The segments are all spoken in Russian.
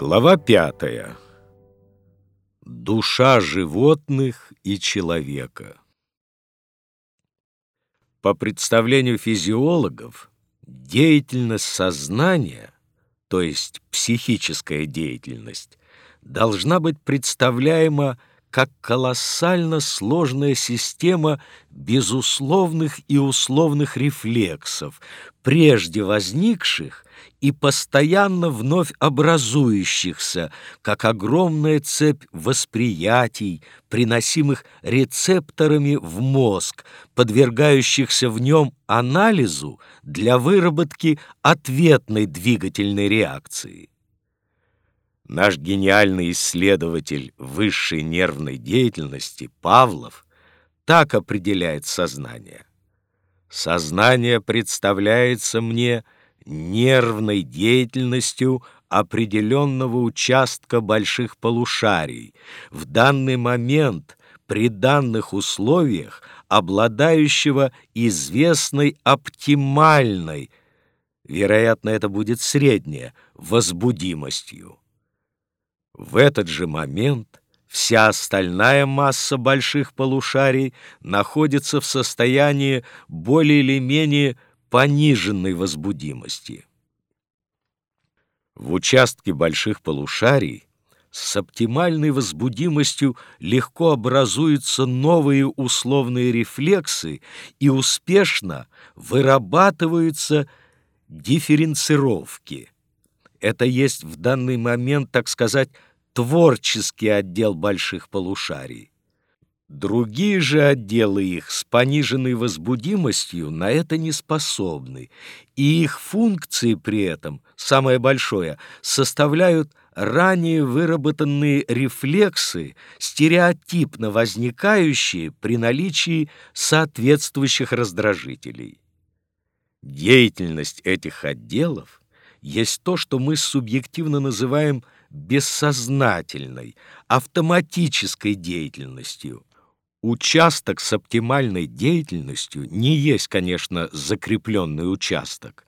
Глава пятая. Душа животных и человека. По представлению физиологов, деятельность сознания, то есть психическая деятельность, должна быть представляема как колоссально сложная система безусловных и условных рефлексов, прежде возникших и постоянно вновь образующихся, как огромная цепь восприятий, приносимых рецепторами в мозг, подвергающихся в нем анализу для выработки ответной двигательной реакции. Наш гениальный исследователь высшей нервной деятельности Павлов так определяет сознание. Сознание представляется мне нервной деятельностью определенного участка больших полушарий, в данный момент при данных условиях обладающего известной оптимальной, вероятно, это будет средняя, возбудимостью. В этот же момент вся остальная масса больших полушарий находится в состоянии более или менее пониженной возбудимости. В участке больших полушарий с оптимальной возбудимостью легко образуются новые условные рефлексы и успешно вырабатываются дифференцировки. Это есть в данный момент, так сказать, творческий отдел больших полушарий. Другие же отделы их с пониженной возбудимостью на это не способны, и их функции при этом, самое большое, составляют ранее выработанные рефлексы, стереотипно возникающие при наличии соответствующих раздражителей. Деятельность этих отделов есть то, что мы субъективно называем – бессознательной, автоматической деятельностью. Участок с оптимальной деятельностью не есть, конечно, закрепленный участок.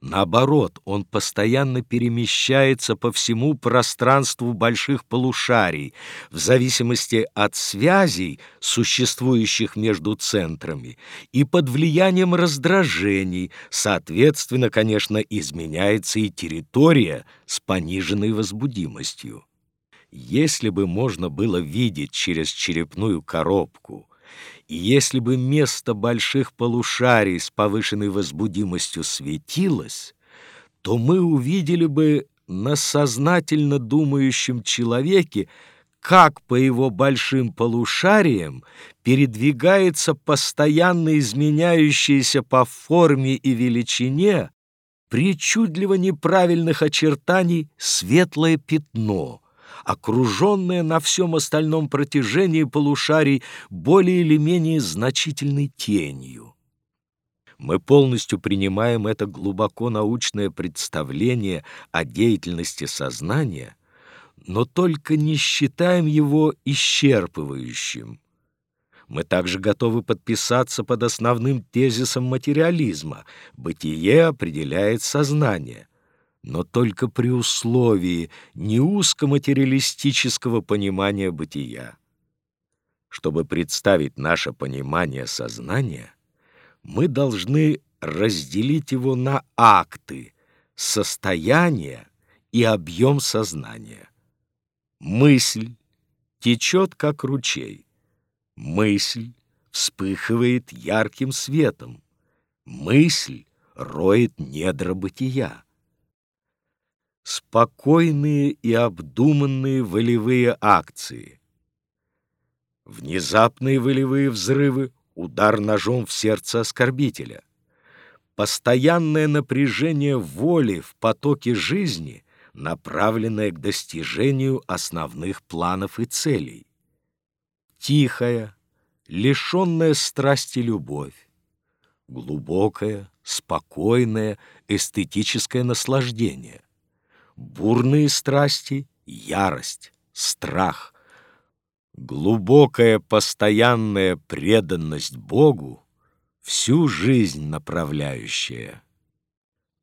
Наоборот, он постоянно перемещается по всему пространству больших полушарий в зависимости от связей, существующих между центрами, и под влиянием раздражений, соответственно, конечно, изменяется и территория с пониженной возбудимостью. Если бы можно было видеть через черепную коробку – и если бы место больших полушарий с повышенной возбудимостью светилось, то мы увидели бы на сознательно думающем человеке, как по его большим полушариям передвигается постоянно изменяющееся по форме и величине причудливо неправильных очертаний светлое пятно — окруженная на всем остальном протяжении полушарий более или менее значительной тенью. Мы полностью принимаем это глубоко научное представление о деятельности сознания, но только не считаем его исчерпывающим. Мы также готовы подписаться под основным тезисом материализма «бытие определяет сознание», но только при условии не узкоматериалистического понимания бытия. Чтобы представить наше понимание сознания, мы должны разделить его на акты, состояние и объем сознания. Мысль течет, как ручей. Мысль вспыхивает ярким светом. Мысль роет недра бытия спокойные и обдуманные волевые акции. Внезапные волевые взрывы, удар ножом в сердце оскорбителя. Постоянное напряжение воли в потоке жизни, направленное к достижению основных планов и целей. Тихая, лишенная страсти любовь. Глубокое, спокойное, эстетическое наслаждение — бурные страсти, ярость, страх, глубокая постоянная преданность Богу, всю жизнь направляющая.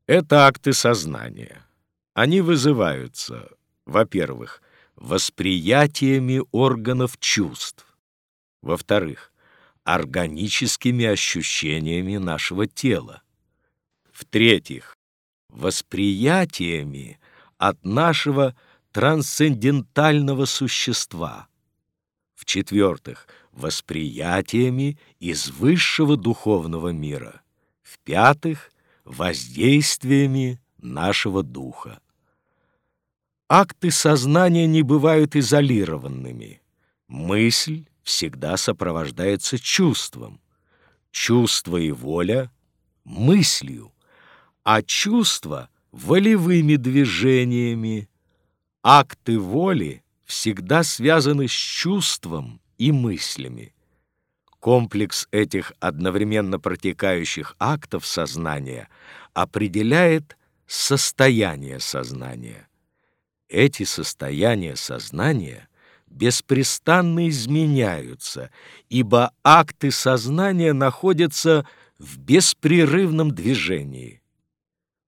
Это акты сознания. Они вызываются Во-первых, восприятиями органов чувств. Во-вторых, органическими ощущениями нашего тела. В-третьих, восприятиями от нашего трансцендентального существа. В-четвертых, восприятиями из высшего духовного мира. В-пятых, воздействиями нашего духа. Акты сознания не бывают изолированными. Мысль всегда сопровождается чувством. Чувство и воля — мыслью, а чувство — волевыми движениями. Акты воли всегда связаны с чувством и мыслями. Комплекс этих одновременно протекающих актов сознания определяет состояние сознания. Эти состояния сознания беспрестанно изменяются, ибо акты сознания находятся в беспрерывном движении.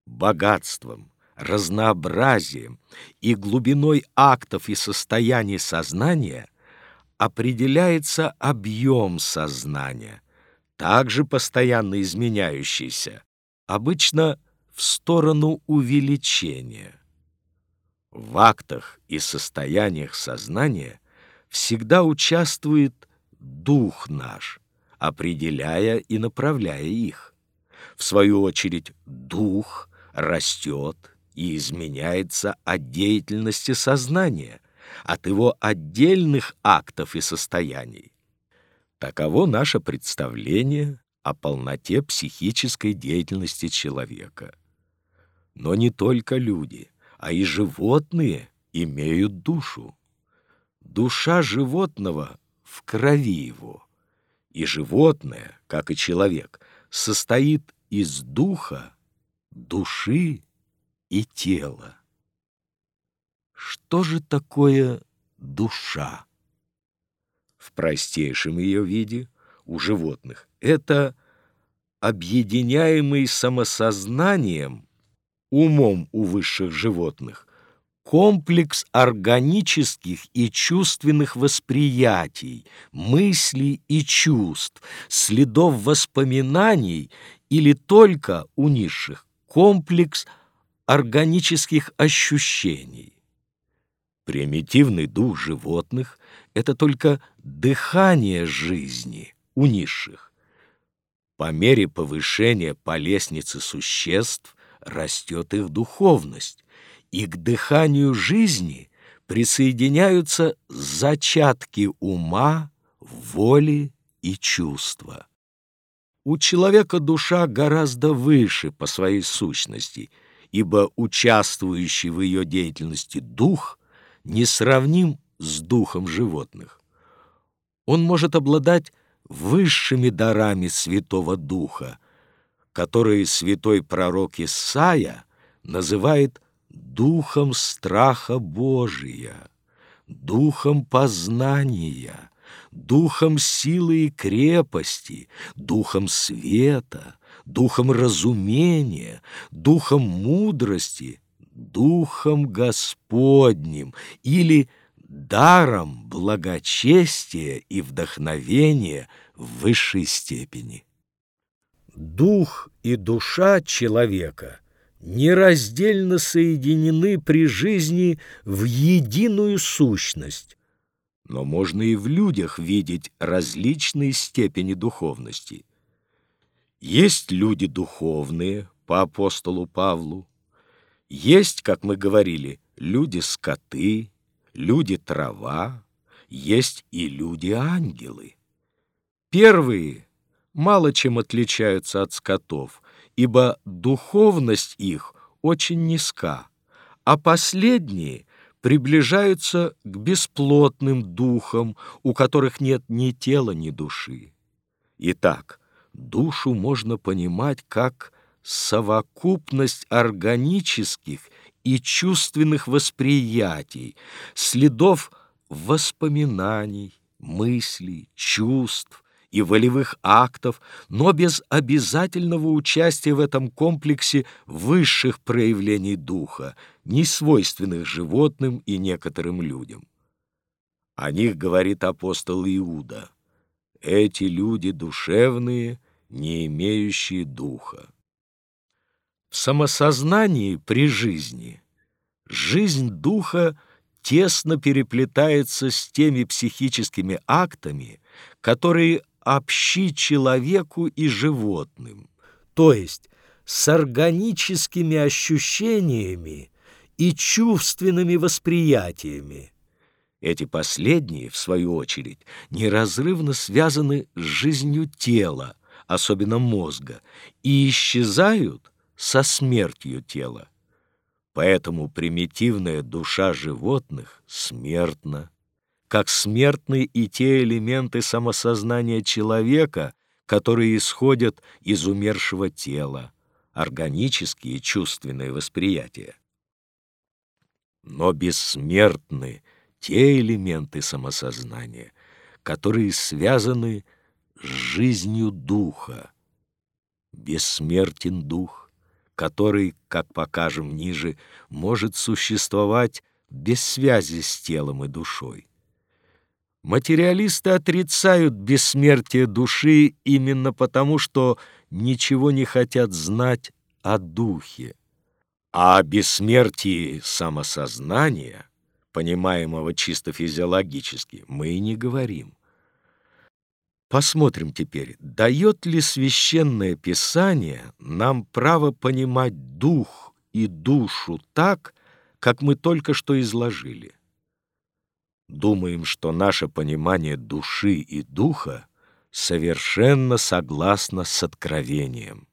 Богатством, разнообразием и глубиной актов и состояний сознания определяется объем сознания, также постоянно изменяющийся, обычно в сторону увеличения. В актах и состояниях сознания всегда участвует дух наш, определяя и направляя их. В свою очередь, дух растет и изменяется от деятельности сознания, от его отдельных актов и состояний. Таково наше представление о полноте психической деятельности человека. Но не только люди — а и животные имеют душу. Душа животного в крови его, и животное, как и человек, состоит из духа, души и тела. Что же такое душа? В простейшем ее виде у животных это объединяемый самосознанием умом у высших животных, комплекс органических и чувственных восприятий, мыслей и чувств, следов воспоминаний или только у низших комплекс органических ощущений. Примитивный дух животных — это только дыхание жизни у низших. По мере повышения по лестнице существ растет их духовность, и к дыханию жизни присоединяются зачатки ума, воли и чувства. У человека душа гораздо выше по своей сущности, ибо участвующий в ее деятельности дух несравним с духом животных. Он может обладать высшими дарами Святого Духа, которые святой пророк Исаия называет духом страха Божия, духом познания, духом силы и крепости, духом света, духом разумения, духом мудрости, духом Господним или даром благочестия и вдохновения в высшей степени. Дух и душа человека нераздельно соединены при жизни в единую сущность, но можно и в людях видеть различные степени духовности. Есть люди духовные, по апостолу Павлу, есть, как мы говорили, люди-скоты, люди-трава, есть и люди-ангелы. Первые — мало чем отличаются от скотов, ибо духовность их очень низка, а последние приближаются к бесплотным духам, у которых нет ни тела, ни души. Итак, душу можно понимать как совокупность органических и чувственных восприятий, следов воспоминаний, мыслей, чувств, и волевых актов, но без обязательного участия в этом комплексе высших проявлений духа, не свойственных животным и некоторым людям. О них говорит апостол Иуда. Эти люди душевные, не имеющие духа. В самосознании при жизни жизнь духа тесно переплетается с теми психическими актами, которые общи человеку и животным, то есть с органическими ощущениями и чувственными восприятиями. Эти последние, в свою очередь, неразрывно связаны с жизнью тела, особенно мозга, и исчезают со смертью тела. Поэтому примитивная душа животных смертна, как смертны и те элементы самосознания человека, которые исходят из умершего тела, органические чувственные восприятия. Но бессмертны те элементы самосознания, которые связаны с жизнью духа. Бессмертен дух, который, как покажем ниже, может существовать без связи с телом и душой. Материалисты отрицают бессмертие души именно потому, что ничего не хотят знать о духе. А о бессмертии самосознания, понимаемого чисто физиологически, мы и не говорим. Посмотрим теперь, дает ли священное писание нам право понимать дух и душу так, как мы только что изложили. Думаем, что наше понимание души и духа совершенно согласно с откровением.